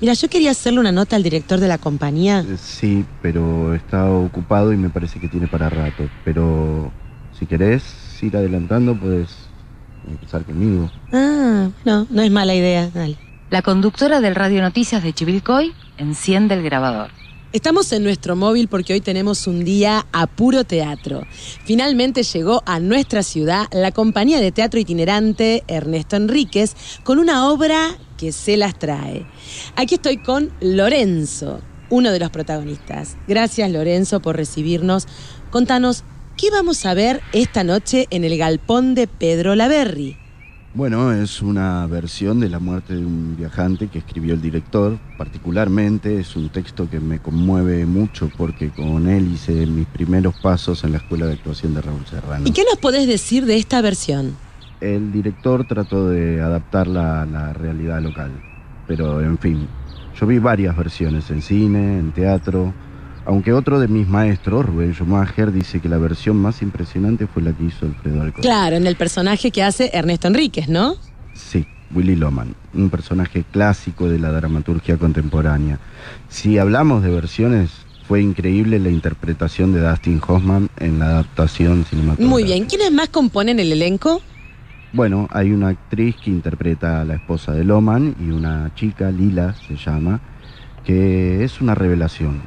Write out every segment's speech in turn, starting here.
Mira, yo quería hacerle una nota al director de la compañía. Eh, Sí, pero está ocupado y me parece que tiene para rato. Pero si querés ir adelantando, puedes empezar conmigo. Ah, no, no es mala idea. Dale. La conductora del Radio Noticias de Chivilcoy enciende el grabador. Estamos en nuestro móvil porque hoy tenemos un día a puro teatro. Finalmente llegó a nuestra ciudad la compañía de teatro itinerante Ernesto Enríquez con una obra que se las trae. Aquí estoy con Lorenzo, uno de los protagonistas. Gracias Lorenzo por recibirnos. Contanos, ¿qué vamos a ver esta noche en el galpón de Pedro Laverri? Bueno, es una versión de la muerte de un viajante que escribió el director. Particularmente es un texto que me conmueve mucho porque con él hice mis primeros pasos en la escuela de actuación de Raúl Serrano. ¿Y qué nos podés decir de esta versión? El director trató de adaptarla a la realidad local. Pero, en fin, yo vi varias versiones en cine, en teatro. Aunque otro de mis maestros, Rubén Schumacher, dice que la versión más impresionante fue la que hizo Alfredo Alcocer. Claro, en el personaje que hace Ernesto Enríquez, ¿no? Sí, Willy Loman, un personaje clásico de la dramaturgia contemporánea. Si hablamos de versiones, fue increíble la interpretación de Dustin Hoffman en la adaptación cinematográfica. Muy bien. ¿Quiénes más componen el elenco? Bueno, hay una actriz que interpreta a la esposa de Loman y una chica, Lila se llama, que es una revelación.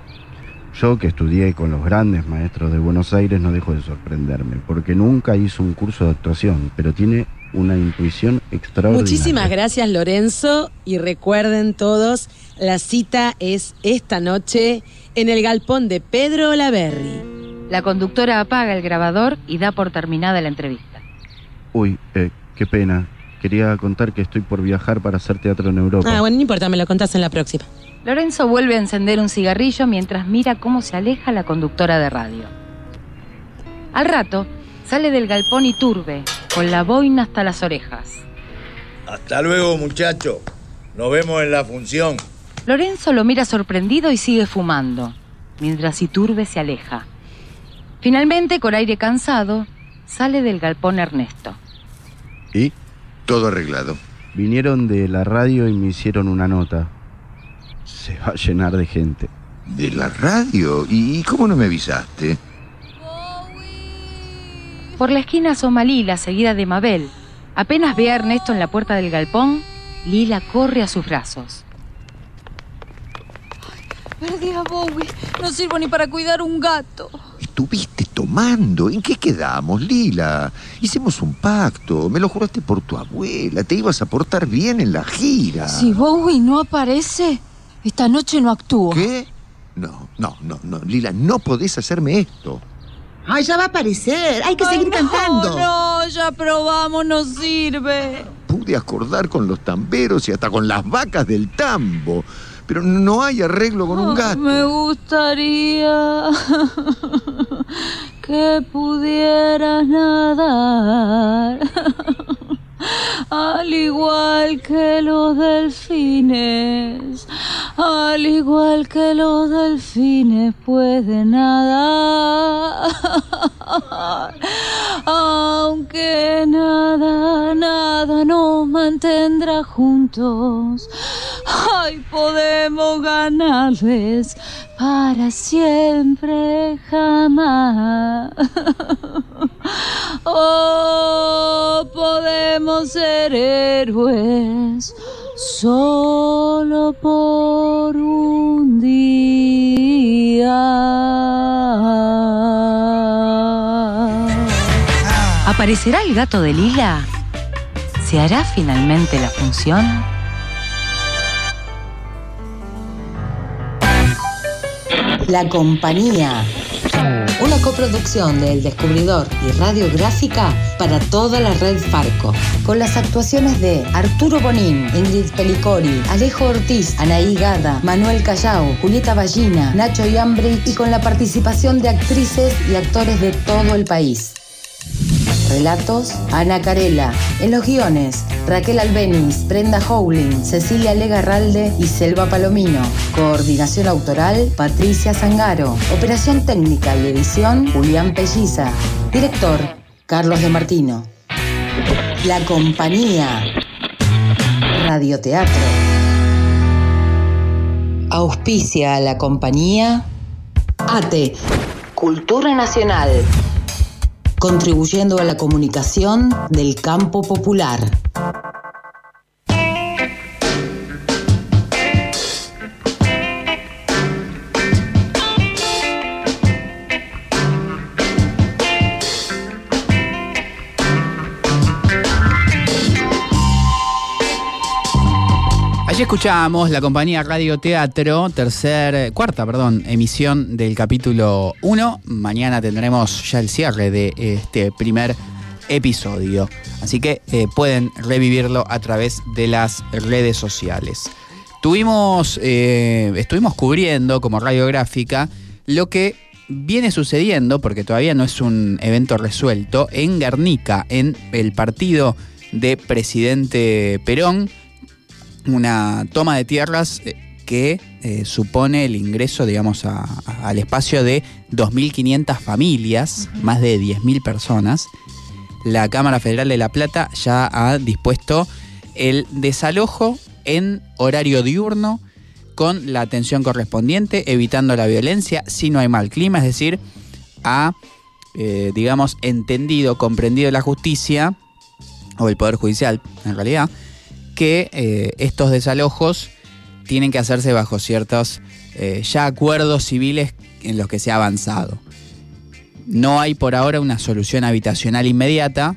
Yo que estudié con los grandes maestros de Buenos Aires no dejo de sorprenderme, porque nunca hizo un curso de actuación, pero tiene una intuición extraordinaria. Muchísimas gracias, Lorenzo. Y recuerden todos, la cita es esta noche en el galpón de Pedro Laverri. La conductora apaga el grabador y da por terminada la entrevista. Uy, eh, qué pena. Quería contar que estoy por viajar para hacer teatro en Europa. Ah, bueno, no importa, me lo contás en la próxima. Lorenzo vuelve a encender un cigarrillo mientras mira cómo se aleja la conductora de radio. Al rato, sale del galpón y turbe, con la boina hasta las orejas. Hasta luego, muchacho. Nos vemos en la función. Lorenzo lo mira sorprendido y sigue fumando, mientras Iturbe se aleja. Finalmente, con aire cansado, sale del galpón Ernesto. ¿Y? Todo arreglado. Vinieron de la radio y me hicieron una nota. Se va a llenar de gente. ¿De la radio? ¿Y cómo no me avisaste? Por la esquina asoma Lila, seguida de Mabel. Apenas ve a Ernesto en la puerta del galpón, Lila corre a sus brazos. Perdí a Bowie. No sirvo ni para cuidar un gato. Estuviste tomando. ¿En qué quedamos, Lila? Hicimos un pacto. Me lo juraste por tu abuela. Te ibas a portar bien en la gira. Si Bowie no aparece, esta noche no actúo. ¿Qué? No, no, no, no. Lila, no podés hacerme esto. Ay, ya va a aparecer. Hay que Ay, seguir no, cantando. No, ya probamos, no sirve. Pude acordar con los tamberos y hasta con las vacas del tambo. Pero no hay arreglo con un gato. Me gustaría que pudieras nadar. Al igual que los delfines, al igual que los delfines pueden nadar. Aunque nada, nada nos mantendrá juntos. Ay, podemos ganarles para siempre jamás. Oh, podemos ser héroes solo por un día. ¿Aparecerá el gato de Lila? ¿Se hará finalmente la función? La Compañía. Una coproducción de El Descubridor y Radiográfica para toda la red Farco. Con las actuaciones de Arturo Bonín, Ingrid Pelicori, Alejo Ortiz, Anaí Gada, Manuel Callao, Julieta Ballina, Nacho Iambri y con la participación de actrices y actores de todo el país. Relatos, Ana Carela. En los guiones, Raquel Albeniz, Brenda Howling, Cecilia Legarralde y Selva Palomino. Coordinación autoral, Patricia Zangaro. Operación técnica y edición, Julián Pelliza. Director, Carlos de Martino. La compañía. Radioteatro. Auspicia la compañía ATE, Cultura Nacional, contribuyendo a la comunicación del campo popular. Allí escuchábamos la compañía Radio Teatro, tercer, cuarta, perdón, emisión del capítulo 1. Mañana tendremos ya el cierre de este primer episodio. Así que eh, pueden revivirlo a través de las redes sociales. Tuvimos, eh, estuvimos cubriendo como radiográfica lo que viene sucediendo, porque todavía no es un evento resuelto, en Guernica, en el partido de presidente Perón una toma de tierras eh, que eh, supone el ingreso, digamos, a- a- al espacio de 2.500 familias, más de 10.000 personas. La Cámara Federal de La Plata ya ha dispuesto el desalojo en horario diurno con la atención correspondiente, evitando la violencia si no hay mal clima, es decir, ha, eh, digamos, entendido, comprendido la justicia, o el Poder Judicial, en realidad, que eh, estos desalojos tienen que hacerse bajo ciertos eh, ya acuerdos civiles en los que se ha avanzado. No hay por ahora una solución habitacional inmediata,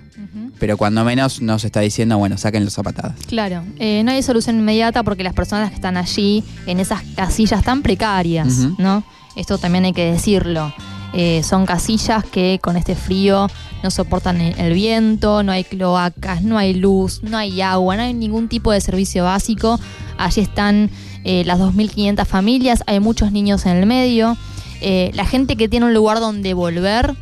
pero cuando menos nos está diciendo, bueno, saquen los zapatadas. Claro, eh, no hay solución inmediata porque las personas que están allí en esas casillas tan precarias. ¿no? Esto también hay que decirlo. Eh, son casillas que con este frío no soportan el viento, no hay cloacas, no hay luz, no hay agua, no hay ningún tipo de servicio básico. Allí están eh, las 2.500 familias, hay muchos niños en el medio. Eh, la gente que tiene un lugar donde volver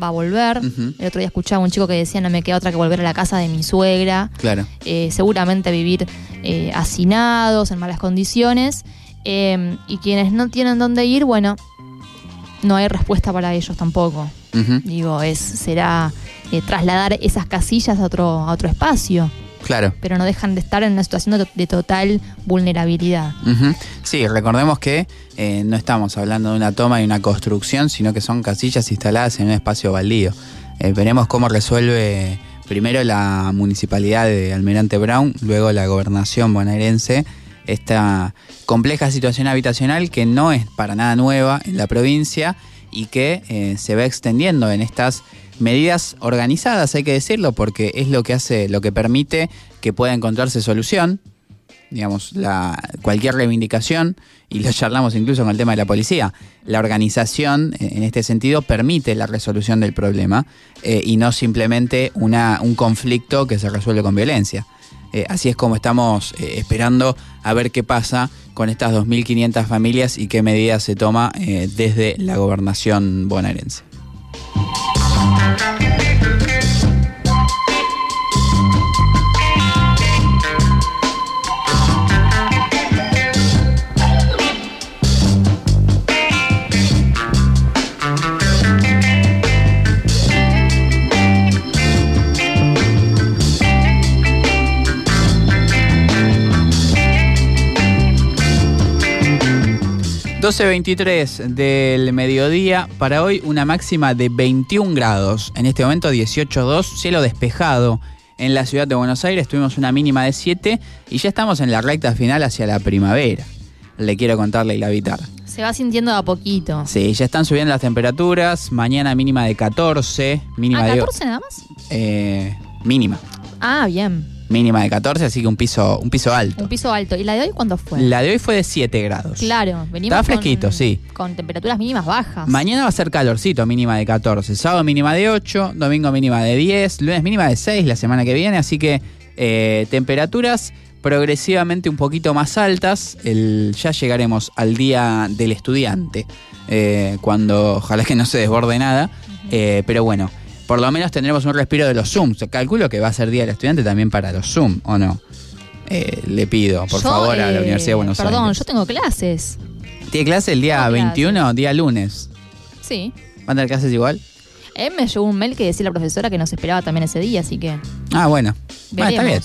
va a volver. El otro día escuchaba a un chico que decía no me queda otra que volver a la casa de mi suegra Claro. eh, seguramente vivir eh, hacinados, en malas condiciones. eh, y quienes no tienen dónde ir, bueno, no hay respuesta para ellos tampoco. Digo, es será eh, trasladar esas casillas a otro, a otro espacio, Claro. pero no dejan de estar en una situación de, de total vulnerabilidad. Sí, recordemos que eh, no estamos hablando de una toma y una construcción, sino que son casillas instaladas en un espacio baldío. Eh, veremos cómo resuelve primero la municipalidad de Almirante Brown, luego la gobernación bonaerense, esta compleja situación habitacional que no es para nada nueva en la provincia y que eh, se va extendiendo en estas medidas organizadas, hay que decirlo, porque es lo que hace, lo que permite que pueda encontrarse solución digamos, la, cualquier reivindicación, y lo charlamos incluso con el tema de la policía, la organización eh, en este sentido permite la resolución del problema eh, y no simplemente una, un conflicto que se resuelve con violencia. Eh, así es como estamos eh, esperando a ver qué pasa con estas 2.500 familias y qué medidas se toma eh, desde la gobernación bonaerense. ...12.23 del mediodía... ...para hoy una máxima de 21 grados... ...en este momento 18.2... ...cielo despejado en la ciudad de Buenos Aires... ...tuvimos una mínima de 7... ...y ya estamos en la recta final hacia la primavera... ...le quiero contarle y la habitar. Se va sintiendo de a poquito. Sí, ya están subiendo las temperaturas... ...mañana mínima de 14... ...mínima ¿A de... 14 nada más? eh, mínima... Ah, bien. Mínima de 14, así que un piso, un piso alto. Un piso alto. ¿Y la de hoy cuándo fue? La de hoy fue de 7 grados. Claro, venimos Está fresquito, con, sí. con temperaturas mínimas bajas. Mañana va a ser calorcito, mínima de 14. Sábado mínima de 8, domingo mínima de 10, lunes mínima de 6 la semana que viene. Así que eh, temperaturas progresivamente un poquito más altas. El, ya llegaremos al día del estudiante, eh, cuando ojalá que no se desborde nada. Eh, pero bueno, por lo menos tendremos un respiro de los Zooms. Calculo que va a ser día del estudiante también para los Zoom, ¿o no? Eh, le pido, por Yo, favor, a la eh, Universidad de Buenos Perdón, Aires. yo tengo clases. ¿Tiene clase el día Tengo clase. 21, día lunes? Sí. ¿Van a tener clases igual? Él me llegó un mail que decía la profesora que nos esperaba también ese día, así que Ah, bueno. Bueno, está bien.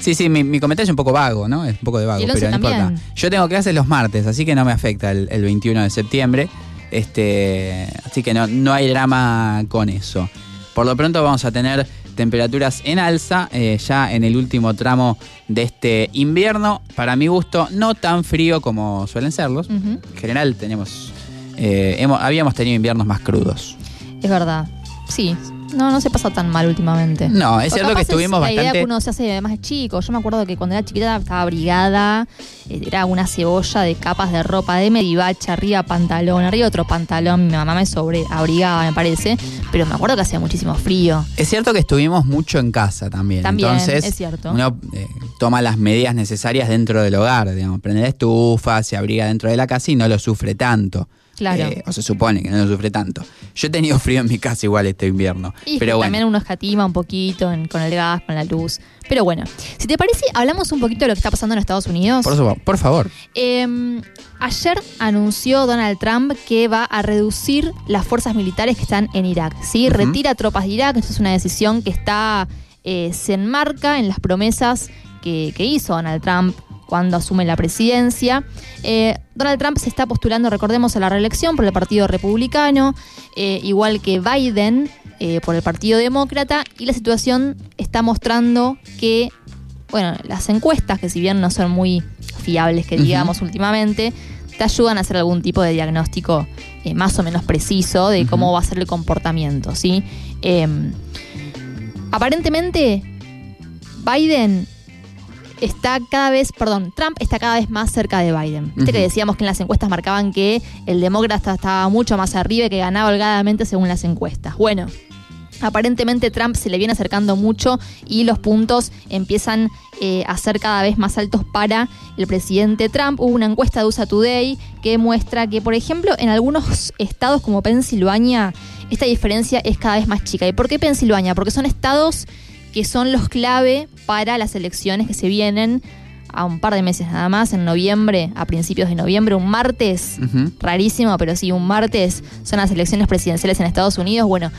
Sí, sí, mi, mi comentario es un poco vago, ¿no? Es un poco de vago, pero 11 no importa. Yo tengo clases los martes, así que no me afecta el, el 21 de septiembre. Este, así que no, no hay drama con eso. Por lo pronto vamos a tener temperaturas en alza eh, ya en el último tramo de este invierno. Para mi gusto, no tan frío como suelen serlos. En general tenemos, eh, hemos- habíamos tenido inviernos más crudos. Es verdad. Sí. No, no se pasa tan mal últimamente. No, es cierto que estuvimos La idea bastante... que uno se hace más chico. Yo me acuerdo que cuando era chiquita estaba abrigada, era una cebolla de capas de ropa de medivacha, arriba pantalón, arriba otro pantalón. Mi mamá me sobre abrigaba, me parece. Pero me acuerdo que hacía muchísimo frío. Es cierto que estuvimos mucho en casa también. También, Entonces, es cierto. uno eh, toma las medidas necesarias dentro del hogar, digamos, prende la estufa, se abriga dentro de la casa y no lo sufre tanto. Claro. Eh, o se supone que no lo sufre tanto. Yo he tenido frío en mi casa igual este invierno. Y pero bueno, también uno escatima un poquito en- con el gas, con la luz. Pero bueno, si te parece, hablamos un poquito de lo que está pasando en Estados Unidos. por, su- por favor. Eh, ayer anunció Donald Trump que va a reducir las fuerzas militares que están en Irak. ¿sí? Retira tropas de Irak. Esto es una decisión que está eh, se enmarca en las promesas que, que hizo Donald Trump cuando asume la presidencia. Eh, Donald Trump se está postulando, recordemos, a la reelección por el Partido Republicano, eh, igual que Biden eh, por el Partido Demócrata, y la situación está mostrando que bueno, las encuestas, que si bien no son muy fiables, que digamos últimamente, te ayudan a hacer algún tipo de diagnóstico eh, más o menos preciso de cómo va a ser el comportamiento, ¿sí? Eh, aparentemente, Biden está cada vez, perdón, Trump está cada vez más cerca de Biden. Viste que decíamos que en las encuestas marcaban que el demócrata estaba mucho más arriba y que ganaba holgadamente según las encuestas. Bueno, aparentemente Trump se le viene acercando mucho y los puntos empiezan eh, a ser cada vez más altos para el presidente Trump. Hubo una encuesta de USA Today que muestra que, por ejemplo, en algunos estados como Pensilvania, esta diferencia es cada vez más chica. ¿Y por qué Pensilvania? Porque son estados que son los clave para las elecciones que se vienen a un par de meses nada más, en noviembre, a principios de noviembre, un martes rarísimo, pero sí, un martes son las elecciones presidenciales en Estados Unidos. Bueno,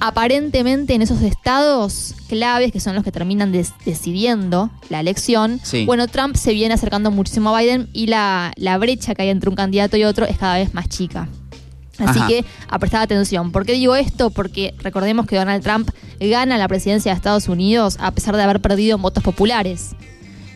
aparentemente en esos estados claves, que son los que terminan des- decidiendo la elección, Sí. bueno, Trump se viene acercando muchísimo a Biden y la, la brecha que hay entre un candidato y otro es cada vez más chica. Así Ajá. que a prestar atención. ¿Por qué digo esto? Porque recordemos que Donald Trump gana la presidencia de Estados Unidos a pesar de haber perdido en votos populares.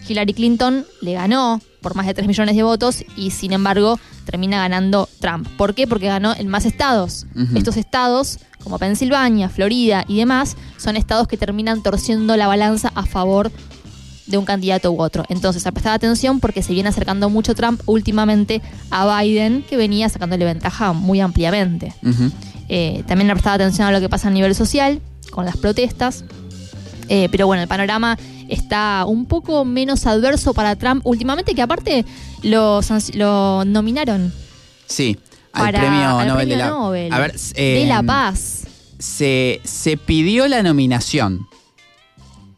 Hillary Clinton le ganó por más de 3 millones de votos y sin embargo termina ganando Trump. ¿Por qué? Porque ganó en más estados. Estos estados, como Pensilvania, Florida y demás, son estados que terminan torciendo la balanza a favor de un candidato u otro. Entonces, a prestar atención porque se viene acercando mucho Trump últimamente a Biden, que venía sacándole ventaja muy ampliamente. Eh, también ha prestado atención a lo que pasa a nivel social, con las protestas. Eh, pero bueno, el panorama está un poco menos adverso para Trump últimamente, que aparte lo, nominaron Sí, al para premio al Nobel de la Nobel A ver, de la Paz. Se, se pidió la nominación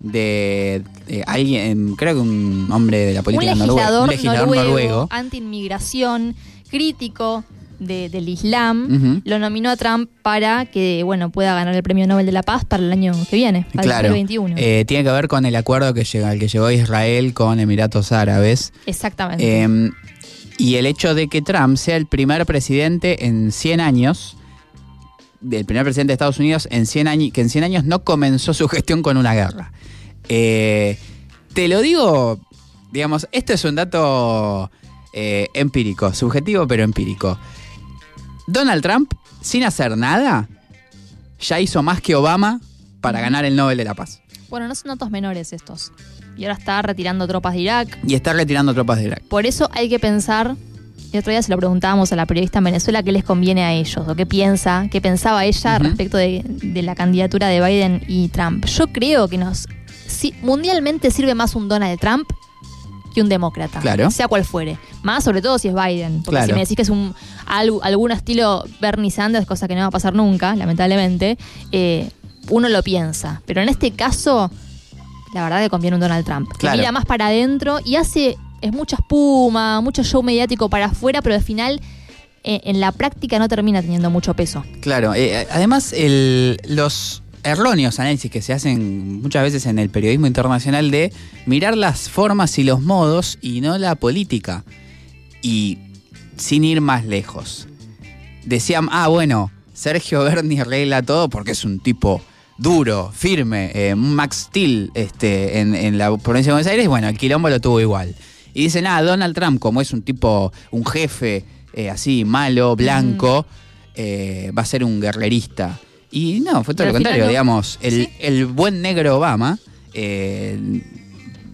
de, de alguien, creo que un hombre de la Un política noruega, legislador, un legislador noruego, noruego. anti-inmigración, crítico de- del Islam, lo nominó a Trump para que bueno pueda ganar el premio Nobel de la Paz para el año que viene, para Claro, el 2021. eh, tiene que ver con el acuerdo que llega, al que llegó Israel con Emiratos Árabes. Exactamente. Eh, y el hecho de que Trump sea el primer presidente en 100 años, el primer presidente de Estados Unidos en 100 años, que en 100 años no comenzó su gestión con una guerra. Eh, te lo digo, digamos, esto es un dato eh, empírico, subjetivo pero empírico. Donald Trump, sin hacer nada, ya hizo más que Obama para ganar el Nobel de la Paz. Bueno, no son datos menores estos. Y ahora está retirando tropas de Irak. Y está retirando tropas de Irak. Por eso hay que pensar, el otro día se lo preguntábamos a la periodista en Venezuela, qué les conviene a ellos, o qué piensa, qué pensaba ella respecto de, de la candidatura de Biden y Trump. Yo creo que nos si- mundialmente sirve más un Donald Trump que un demócrata. Claro. Sea cual fuere. Más sobre todo si es Biden. Porque Claro. si me decís que es un algo, algún estilo Bernie Sanders, cosa que no va a pasar nunca, lamentablemente, eh, uno lo piensa. Pero en este caso, la verdad que conviene un Donald Trump. Que Claro. mira más para adentro y hace es mucha espuma, mucho show mediático para afuera, pero al final eh, en la práctica no termina teniendo mucho peso. Claro, eh, además el- los, erróneos análisis que se hacen muchas veces en el periodismo internacional de mirar las formas y los modos y no la política. Y sin ir más lejos. Decían, ah, bueno, Sergio Berni arregla todo porque es un tipo duro, firme, eh, Max Steel este, en, en la provincia de Buenos Aires, bueno, el quilombo lo tuvo igual. Y dicen, ah, Donald Trump, como es un tipo, un jefe eh, así, malo, blanco, eh, va a ser un guerrerista. Y no, fue todo lo contrario, no. digamos, el, Sí. el buen negro Obama eh,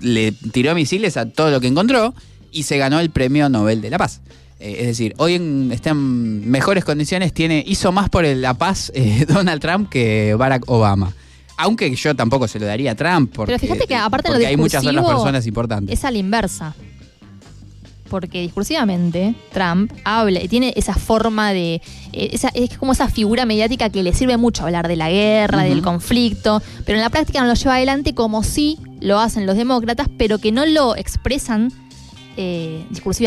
le tiró misiles a todo lo que encontró y se ganó el premio Nobel de la Paz. Eh, es decir, hoy en- está en mejores condiciones, tiene, hizo más por el- la paz eh, Donald Trump que Barack Obama. Aunque yo tampoco se lo daría a Trump, porque, Pero fíjate que aparte en lo porque hay muchas otras personas importantes. Es a la inversa. Porque discursivamente Trump habla y tiene esa forma de. eh, esa- es como esa figura mediática que le sirve mucho hablar de la guerra, del conflicto, pero en la práctica no lo lleva adelante como sí lo hacen los demócratas, pero que no lo expresan eh, discursivamente.